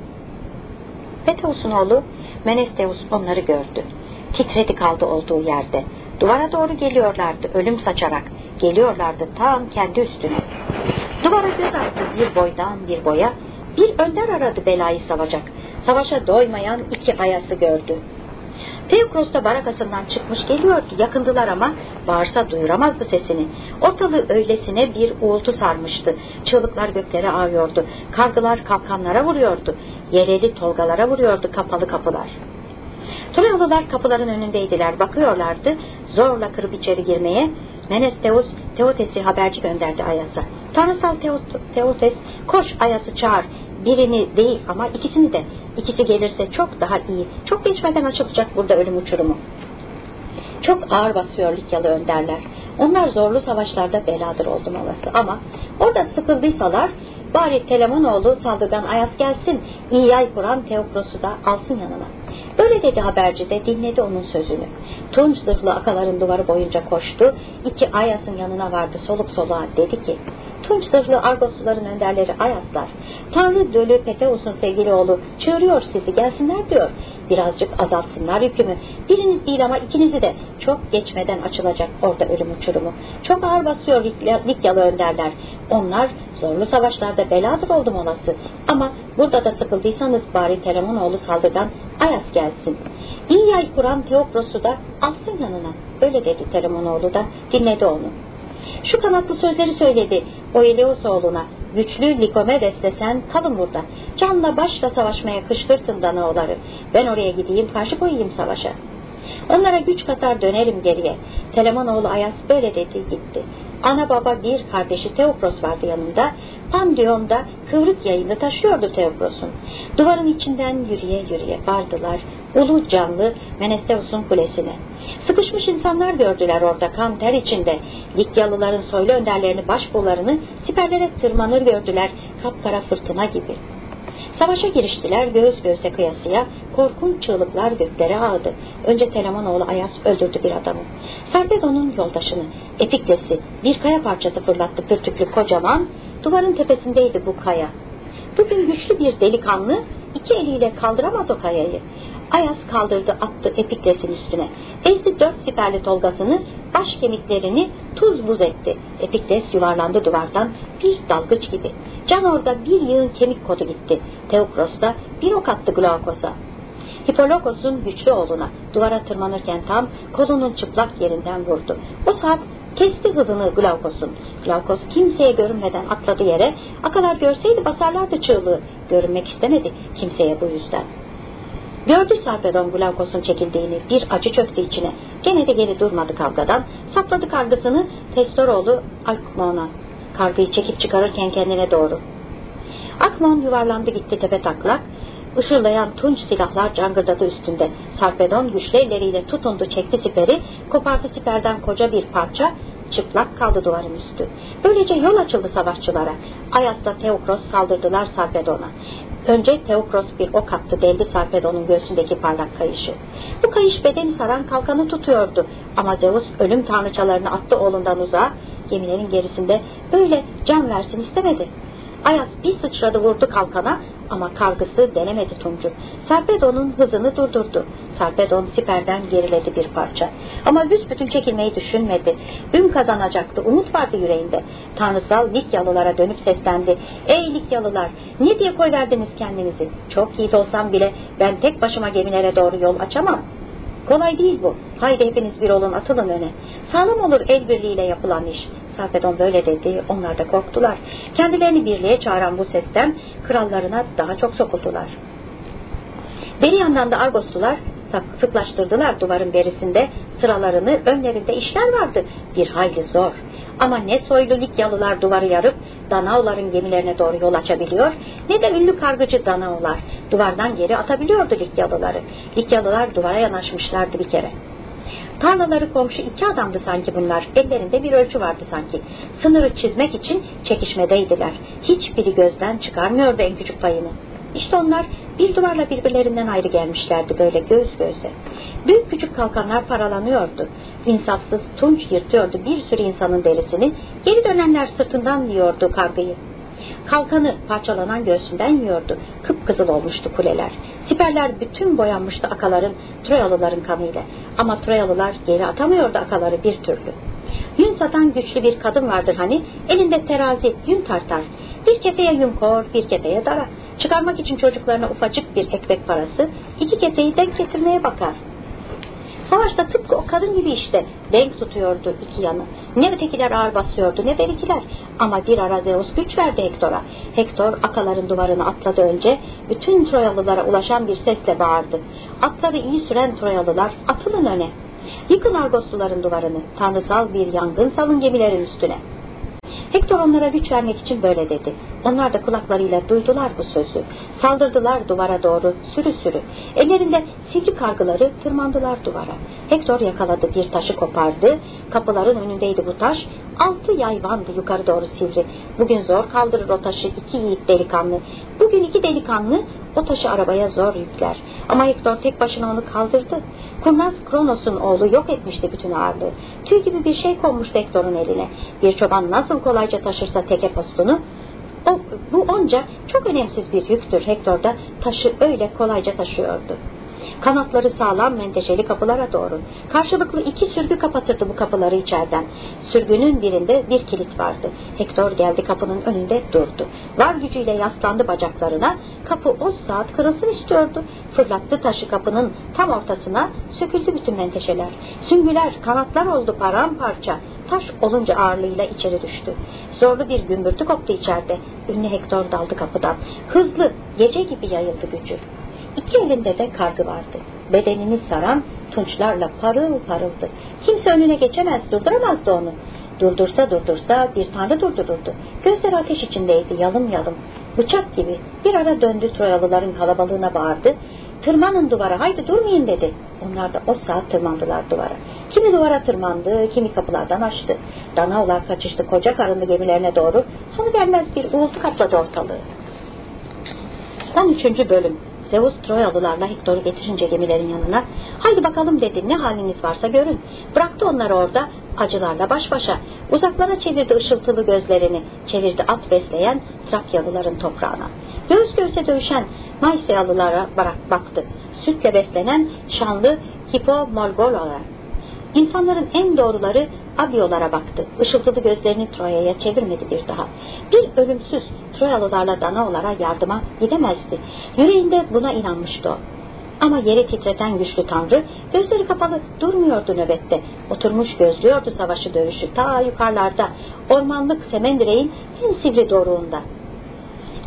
S1: Peteus'un oğlu Menesteus onları gördü. Titredi kaldı olduğu yerde. Duvara doğru geliyorlardı ölüm saçarak. Geliyorlardı tam kendi üstüne. Duvara göz attı bir boydan bir boya. Bir önder aradı belayı savacak. Savaşa doymayan iki ayası gördü. Teokros da barakasından çıkmış geliyordu. Yakındılar ama bağırsa duyuramazdı sesini. Ortalığı öylesine bir uğultu sarmıştı. Çığlıklar göklere ağıyordu. Kargılar kalkanlara vuruyordu. Yereli tolgalara vuruyordu kapalı kapılar. Troyalılar kapıların önündeydiler. Bakıyorlardı. Zorla kırıp içeri girmeye Menesteus Teotes'i haberci gönderdi Ayas'a. Tanrısal Teotes koş Ayas'ı çağır. Birini değil ama ikisini de. İkisi gelirse çok daha iyi. Çok geçmeden açılacak burada ölüm uçurumu. Çok ağır basıyor Likyalı önderler. Onlar zorlu savaşlarda beladır oldum olası ama orada sıkıldıysalar bari Telemonoğlu saldırgan Ayas gelsin, iyi yay kuran Teokros'u da alsın yanına. Öyle dedi haberci de dinledi onun sözünü. Tunç zırhlı akaların duvarı boyunca koştu, iki Ayas'ın yanına vardı soluk soluğa dedi ki, Tunç zırhlı Argosluların önderleri Ayaslar, Tanrı Dölü Peteus'un sevgili oğlu çağırıyor sizi gelsinler diyor. Birazcık azaltsınlar yükümü. Biriniz değil ama ikinizi de çok geçmeden açılacak orada ölüm uçurumu. Çok ağır basıyor Likyalı önderler. Onlar zorlu savaşlarda beladır oldum olası. Ama burada da sıkıldıysanız bari Telemonoğlu saldırgan Ayas gelsin. İyi yay kuran Teopros'u da alsın yanına. Öyle dedi Telemonoğlu da dinledi onu. Şu kanatlı sözleri söyledi Oileus oğluna. Güçlü Likomedes'le sen kalın burada. Canla başla savaşmaya kışkırtın Danaoları. Ben oraya gideyim karşı koyayım savaşa. Onlara güç katar dönerim geriye. Telemonoğlu Ayas böyle dedi gitti. Ana baba bir kardeşi Teokros vardı yanında. Pandiyon'da kıvrık yayını taşıyordu Teokros'un. Duvarın içinden yürüye yürüye vardılar ulu canlı Menesteus'un kulesine. Sıkışmış insanlar gördüler orada kan ter içinde. Likyalıların soylu önderlerini başbuğlarını siperlere tırmanır gördüler kapkara fırtına gibi. Savaşa giriştiler göğüs göğüse kıyasıya, korkunç çığlıklar göklere ağdı. Önce Telemonoğlu Ayas öldürdü bir adamı. Sarpedon'un yoldaşını, Epikles'i bir kaya parçası fırlattı pürtüklü kocaman, duvarın tepesindeydi bu kaya. Bugün güçlü bir delikanlı iki eliyle kaldıramaz o kayayı. Ayas kaldırdı attı Epikles'in üstüne. Ezdi dört siperli tolgasını, baş kemiklerini tuz buz etti. Epikles yuvarlandı duvardan bir dalgıç gibi. Can orada bir yığın kemik kodu gitti. Teokros da bir ok attı Glaukos'a. Hippolokos'un güçlü oğluna duvara tırmanırken tam kolunun çıplak yerinden vurdu. O saat kesti hızını Glaukos'un. Glaukos kimseye görünmeden atladı yere. Akalar görseydi basarlardı çığlığı. Görünmek istemedi kimseye bu yüzden. Gördü Sarpedon Glaukos'un çekildiğini, bir acı çöktü içine. Gene de geri durmadı kavgadan. Sapladı kargısını Testoroğlu Akmon'a. Kargıyı çekip çıkarırken kendine doğru. Akmon yuvarlandı gitti tepe taklak. Işırlayan tunç silahlar cangırdadı üstünde. Sarpedon güçlü elleriyle tutundu çekti siperi, kopardı siperden koca bir parça, çıplak kaldı duvarın üstü. Böylece yol açıldı savaşçılara. Ayas'la Teokros saldırdılar Sarpedon'a. Önce Teokros bir ok attı deldi Sarpedon'un göğsündeki parlak kayışı. Bu kayış bedeni saran kalkanı tutuyordu ama Zeus ölüm tanrıçalarını attı oğlundan uzağa, gemilerin gerisinde öyle can versin istemedi. Ayas bir sıçradı vurdu kalkana ama kargısı denemedi Tuncu. Sarpedon'un hızını durdurdu. Sarpedon siperden geriledi bir parça. Ama büsbütün çekilmeyi düşünmedi. Ün kazanacaktı. Umut vardı yüreğinde. Tanrısal Likyalılara dönüp seslendi. Ey Likyalılar ne diye koyverdiniz kendinizi? Çok yiğit olsam bile ben tek başıma gemilere doğru yol açamam. Kolay değil bu. Haydi hepiniz bir olun atılın öne. Sağlam olur el birliğiyle yapılan iş. Safedon böyle dedi. Onlar da korktular. Kendilerini birliğe çağıran bu sesten krallarına daha çok sokuldular. Beri yandan da Argoslular sıklaştırdılar duvarın berisinde sıralarını önlerinde işler vardı. Bir hayli zor. Ama ne soylu Likyalılar duvarı yarıp Danaoların gemilerine doğru yol açabiliyor ne de ünlü kargıcı Danaolar duvardan geri atabiliyordu Likyalıları. Likyalılar duvara yanaşmışlardı bir kere. Tarlaları komşu iki adamdı sanki bunlar. Ellerinde bir ölçü vardı sanki. Sınırı çizmek için çekişmedeydiler. Hiçbiri gözden çıkarmıyordu en küçük payını. İşte onlar bir duvarla birbirlerinden ayrı gelmişlerdi böyle göz göze. Büyük küçük kalkanlar paralanıyordu. İnsafsız tunç yırtıyordu bir sürü insanın derisini. Geri dönenler sırtından yiyordu kargıyı. Kalkanı parçalanan göğsünden yiyordu. Kıpkızıl olmuştu kuleler. Siperler bütün boyanmıştı akaların, Troyalıların kanıyla. Ama Troyalılar geri atamıyordu akaları bir türlü. Yün satan güçlü bir kadın vardır hani, elinde terazi yün tartar. Bir kefeye yün kor, bir kefeye dara. Çıkarmak için çocuklarına ufacık bir ekmek parası, iki kefeyi denk getirmeye bakar. Savaşta tıpkı o kadın gibi işte denk tutuyordu iki yanı. Ne ötekiler ağır basıyordu ne berikiler. Ama bir ara Zeus güç verdi Hektor'a. Hektor akaların duvarını atladı önce. Bütün Troyalılara ulaşan bir sesle bağırdı. Atları iyi süren Troyalılar atılın öne. Yıkın Argosluların duvarını. Tanrısal bir yangın salın gemilerin üstüne. Hektor onlara güç vermek için böyle dedi. Onlar da kulaklarıyla duydular bu sözü. Saldırdılar duvara doğru sürü sürü. Ellerinde sivri kargıları tırmandılar duvara. Hektor yakaladı bir taşı kopardı. Kapıların önündeydi bu taş. Altı yayvandı yukarı doğru sivri. Bugün zor kaldırır o taşı iki yiğit delikanlı. Bugün iki delikanlı o taşı arabaya zor yükler. Ama Hektor tek başına onu kaldırdı. Kurnaz Kronos'un oğlu yok etmişti bütün ağırlığı. Tüy gibi bir şey konmuştu Hektor'un eline. Bir çoban nasıl kolayca taşırsa teke postunu, o, bu onca çok önemsiz bir yüktür. Hektor da taşı öyle kolayca taşıyordu. Kanatları sağlam menteşeli kapılara doğru. Karşılıklı iki sürgü kapatırdı bu kapıları içeriden. Sürgünün birinde bir kilit vardı. Hektor geldi kapının önünde durdu. Var gücüyle yaslandı bacaklarına. Kapı o saat kırılsın istiyordu. Fırlattı taşı kapının tam ortasına. Söküldü bütün menteşeler. Süngüler, kanatlar oldu paramparça. Taş olunca ağırlığıyla içeri düştü. Zorlu bir gümbürtü koptu içeride. Ünlü Hektor daldı kapıdan. Hızlı, gece gibi yayıldı gücü. İki elinde de kargı vardı. Bedenini saran tunçlarla parıl parıldı. Kimse önüne geçemez, durduramazdı onu. Durdursa durdursa bir tane durdururdu. Gözleri ateş içindeydi, yalım yalım. Bıçak gibi bir ara döndü Troyalıların kalabalığına bağırdı. Tırmanın duvara, haydi durmayın dedi. Onlar da o saat tırmandılar duvara. Kimi duvara tırmandı, kimi kapılardan açtı. Danaolar kaçıştı koca karınlı gemilerine doğru. Sonu gelmez bir uğultu kapladı ortalığı. 13. Bölüm Zeus Troyalılarla Hektor'u getirince gemilerin yanına haydi bakalım dedi ne haliniz varsa görün. Bıraktı onları orada acılarla baş başa. Uzaklara çevirdi ışıltılı gözlerini. Çevirdi at besleyen Trakyalıların toprağına. Göz göze dövüşen Maysyalılara baktı. Sütle beslenen şanlı Hipomolgololara. İnsanların en doğruları Abiolara baktı. Işıltılı gözlerini Troya'ya çevirmedi bir daha. Bir ölümsüz Troyalılarla Danaolara yardıma gidemezdi. Yüreğinde buna inanmıştı o. Ama yeri titreten güçlü tanrı gözleri kapalı durmuyordu nöbette. Oturmuş gözlüyordu savaşı dövüşü ta yukarılarda ormanlık Semendire'in en sivri doruğunda.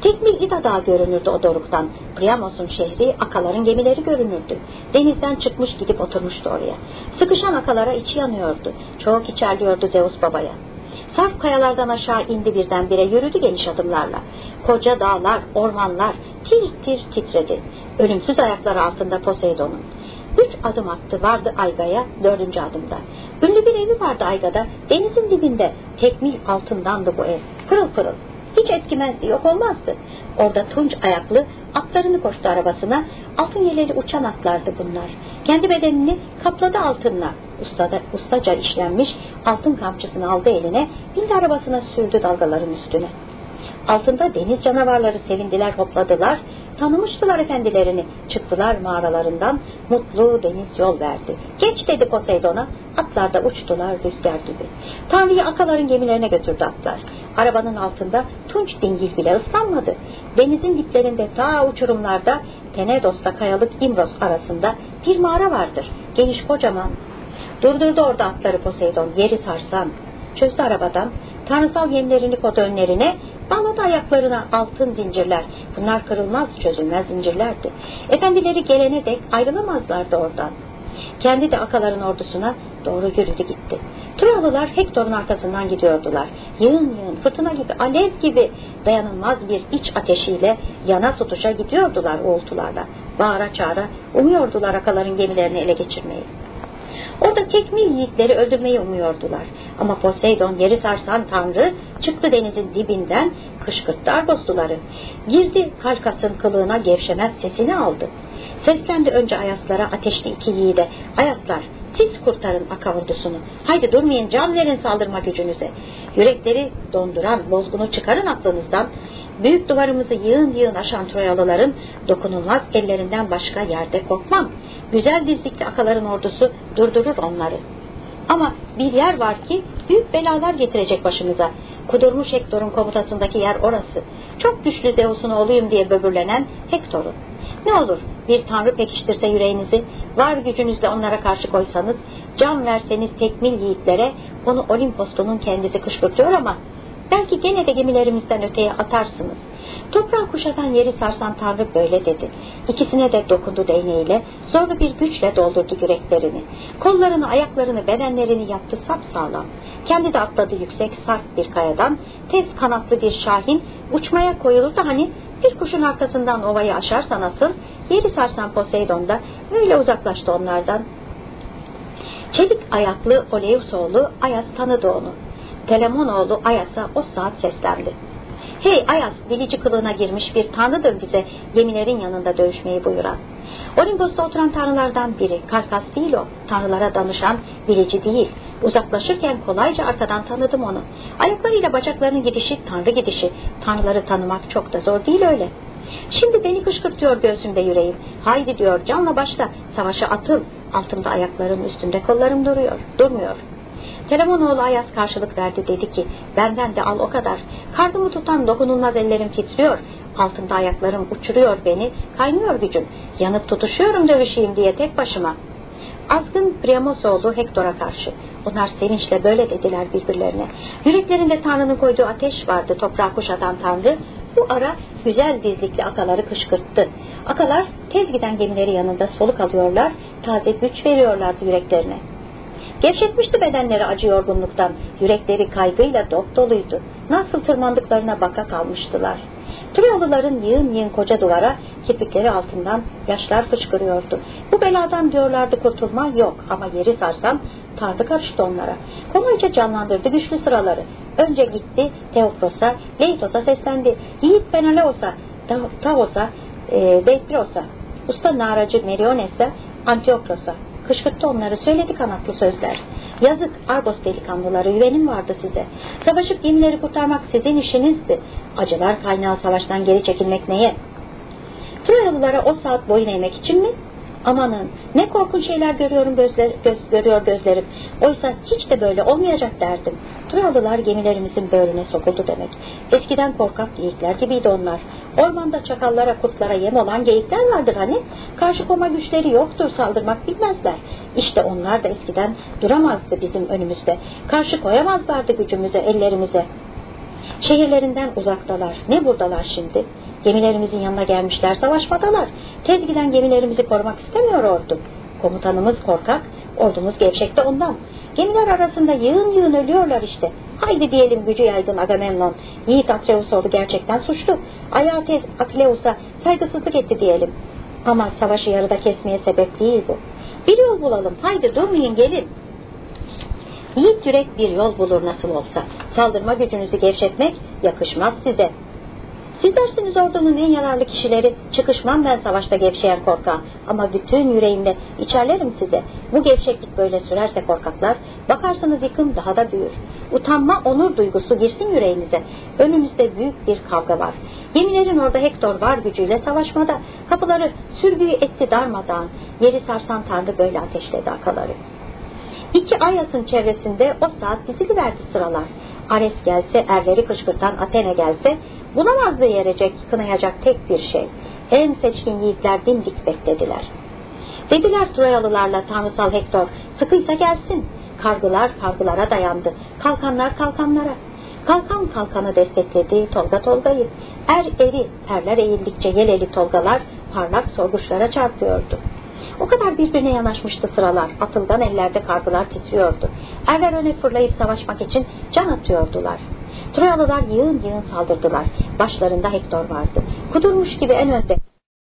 S1: Tekmil İda Dağı görünürdü o doruktan. Priamos'un şehri, akaların gemileri görünürdü. Denizden çıkmış gidip oturmuştu oraya. Sıkışan akalara içi yanıyordu. Çok içerliyordu Zeus babaya. Sarp kayalardan aşağı indi birdenbire yürüdü geniş adımlarla. Koca dağlar, ormanlar tir tir titredi. Ölümsüz ayakları altında Poseidon'un. Üç adım attı vardı Ayga'ya dördüncü adımda. Ünlü bir evi vardı Ayga'da denizin dibinde tekmil altındandı bu ev pırıl pırıl. Hiç eskimezdi, yok olmazdı. Orada tunç ayaklı atlarını koştu arabasına. Altın yeleli uçan atlardı bunlar. Kendi bedenini kapladı altınla. Ustada, ustaca işlenmiş altın kamçısını aldı eline, bindi arabasına sürdü dalgaların üstüne. Altında deniz canavarları sevindiler, hopladılar. Tanımıştılar efendilerini. Çıktılar mağaralarından. Mutlu deniz yol verdi. Geç dedi Poseidon'a. Atlar da uçtular rüzgar gibi. Tanrı'yı akaların gemilerine götürdü atlar. Arabanın altında tunç dingil bile ıslanmadı. Denizin diplerinde ta uçurumlarda Tenedos'ta kayalık İmros arasında bir mağara vardır. Geniş kocaman. Durdurdu orada atları Poseidon yeri sarsan. Çözdü arabadan. Tanrısal yemlerini kodu önlerine Bağladı ayaklarına altın zincirler. Bunlar kırılmaz çözülmez zincirlerdi. Efendileri gelene dek ayrılamazlardı oradan. Kendi de akaların ordusuna doğru yürüdü gitti. Troyalılar Hektor'un arkasından gidiyordular. Yığın yığın, fırtına gibi, alev gibi dayanılmaz bir iç ateşiyle yana tutuşa gidiyordular uğultularla. Bağıra çağıra umuyordular akaların gemilerini ele geçirmeyi. Orada tekmil yiğitleri öldürmeyi umuyordular. Ama Poseidon yeri sarsan tanrı çıktı denizin dibinden kışkırttı Argosluları. Girdi Kalkas'ın kılığına gevşemez sesini aldı. Seslendi önce Ayaslara ateşli iki yiğide. Ayaslar siz kurtarın Aka ordusunu. Haydi durmayın can verin saldırma gücünüze. Yürekleri donduran bozgunu çıkarın aklınızdan. Büyük duvarımızı yığın yığın aşan Troyalıların dokunulmaz ellerinden başka yerde korkmam. Güzel dizlikli akaların ordusu durdurur onları. Ama bir yer var ki büyük belalar getirecek başımıza. Kudurmuş Hektor'un komutasındaki yer orası. Çok güçlü Zeus'un oğluyum diye böbürlenen Hektor'un. Ne olur bir tanrı pekiştirse yüreğinizi, var gücünüzle onlara karşı koysanız, can verseniz tekmil yiğitlere, onu Olimpos'tunun kendisi kışkırtıyor ama belki gene de gemilerimizden öteye atarsınız. Toprağı kuşatan yeri sarsan Tanrı böyle dedi. İkisine de dokundu değneğiyle, zorlu bir güçle doldurdu yüreklerini. Kollarını, ayaklarını, bedenlerini yaptı sapsağlam. Kendi de atladı yüksek, sert bir kayadan, tez kanatlı bir şahin, uçmaya koyuldu hani bir kuşun arkasından ovayı aşarsa nasıl, yeri sarsan Poseidon da öyle uzaklaştı onlardan. Çelik ayaklı Oleus oğlu Ayas tanıdı onu. Telemon oğlu Ayas'a o saat seslendi. Hey Ayas, bilici kılığına girmiş bir tanrıdır bize gemilerin yanında dövüşmeyi buyuran. Olimpos'ta oturan tanrılardan biri, Karkas değil o, tanrılara danışan bilici değil. Uzaklaşırken kolayca arkadan tanıdım onu. Ayaklarıyla bacaklarının gidişi, tanrı gidişi. Tanrıları tanımak çok da zor değil öyle. Şimdi beni kışkırtıyor göğsümde yüreğim. Haydi diyor canla başla, savaşa atıl. Altımda ayaklarım üstünde kollarım duruyor, durmuyor. Telemonoğlu Ayas karşılık verdi dedi ki benden de al o kadar. Karnımı tutan dokunulmaz ellerim titriyor. Altında ayaklarım uçuruyor beni. Kaynıyor gücüm. Yanıp tutuşuyorum dövüşeyim diye tek başıma. Azgın Priamosoğlu Hektor'a karşı. Onlar sevinçle böyle dediler birbirlerine. Yüreklerinde Tanrı'nın koyduğu ateş vardı toprağı kuşatan Tanrı. Bu ara güzel dizlikli akaları kışkırttı. Akalar tez giden gemileri yanında soluk alıyorlar, taze güç veriyorlardı yüreklerine. Gevşetmişti bedenleri acı yorgunluktan, yürekleri kaygıyla dop doluydu. Nasıl tırmandıklarına baka kalmıştılar. Troyalıların yığın yığın koca duvara kirpikleri altından yaşlar fışkırıyordu. Bu beladan diyorlardı kurtulma yok ama yeri sarsam Tanrı karıştı onlara. Kolayca canlandırdı güçlü sıraları. Önce gitti Teokros'a, Leitos'a seslendi. Yiğit Peneleos'a, Tavos'a, e, Beytros'a, usta naracı Meriones'e, Antiokros'a. Kışkırttı onları, söyledi kanatlı sözler. Yazık Argos delikanlıları, güvenim vardı size. Savaşıp gemileri kurtarmak sizin işinizdi. Acılar kaynağı savaştan geri çekilmek neye? Troyalılara o saat boyun eğmek için mi? Amanın ne korkunç şeyler görüyorum gözler, göz, görüyor gözlerim. Oysa hiç de böyle olmayacak derdim. Troyalılar gemilerimizin böğrüne sokuldu demek. Eskiden korkak geyikler gibiydi onlar. Ormanda çakallara, kurtlara yem olan geyikler vardır hani. Karşı koma güçleri yoktur, saldırmak bilmezler. İşte onlar da eskiden duramazdı bizim önümüzde. Karşı koyamazlardı gücümüze, ellerimize. Şehirlerinden uzaktalar. Ne buradalar şimdi? Gemilerimizin yanına gelmişler, savaşmadalar. Tez giden gemilerimizi korumak istemiyor ordu. Komutanımız korkak, ordumuz gevşekte ondan. Gemiler arasında yığın yığın ölüyorlar işte. Haydi diyelim gücü yaygın Agamemnon. Yiğit Atreus oldu gerçekten suçlu. Ayağı tez Akleus'a saygısızlık etti diyelim. Ama savaşı yarıda kesmeye sebep değil bu. Bir yol bulalım. Haydi durmayın gelin. Yiğit yürek bir yol bulur nasıl olsa. Saldırma gücünüzü gevşetmek yakışmaz size. Siz dersiniz ordunun en yararlı kişileri, çıkışmam ben savaşta gevşeyen korkağım. Ama bütün yüreğimle içerlerim size. Bu gevşeklik böyle sürerse korkaklar, bakarsınız yıkım daha da büyür. Utanma, onur duygusu girsin yüreğinize. Önümüzde büyük bir kavga var. Gemilerin orada Hektor var gücüyle savaşmada. Kapıları sürgüyü etti darmadan. Yeri sarsan Tanrı böyle ateşledi akaları. İki Ayas'ın çevresinde o saat diziliverdi sıralar. Ares gelse, erleri kışkırtan Athena gelse, bulamazdı yerecek, kınayacak tek bir şey. En seçkin yiğitler dimdik beklediler. Dediler Troyalılarla tanrısal Hektor, sıkıysa gelsin. Kargılar kargılara dayandı, kalkanlar kalkanlara. Kalkan kalkanı destekledi, Tolga Tolga'yı. Er eri, erler eğildikçe yeleli Tolgalar parlak sorguçlara çarpıyordu. O kadar birbirine yanaşmıştı sıralar. Atıldan ellerde kargılar titriyordu. Erler öne fırlayıp savaşmak için can atıyordular. Troyalılar yığın yığın saldırdılar. Başlarında Hektor vardı. Kudurmuş gibi en önde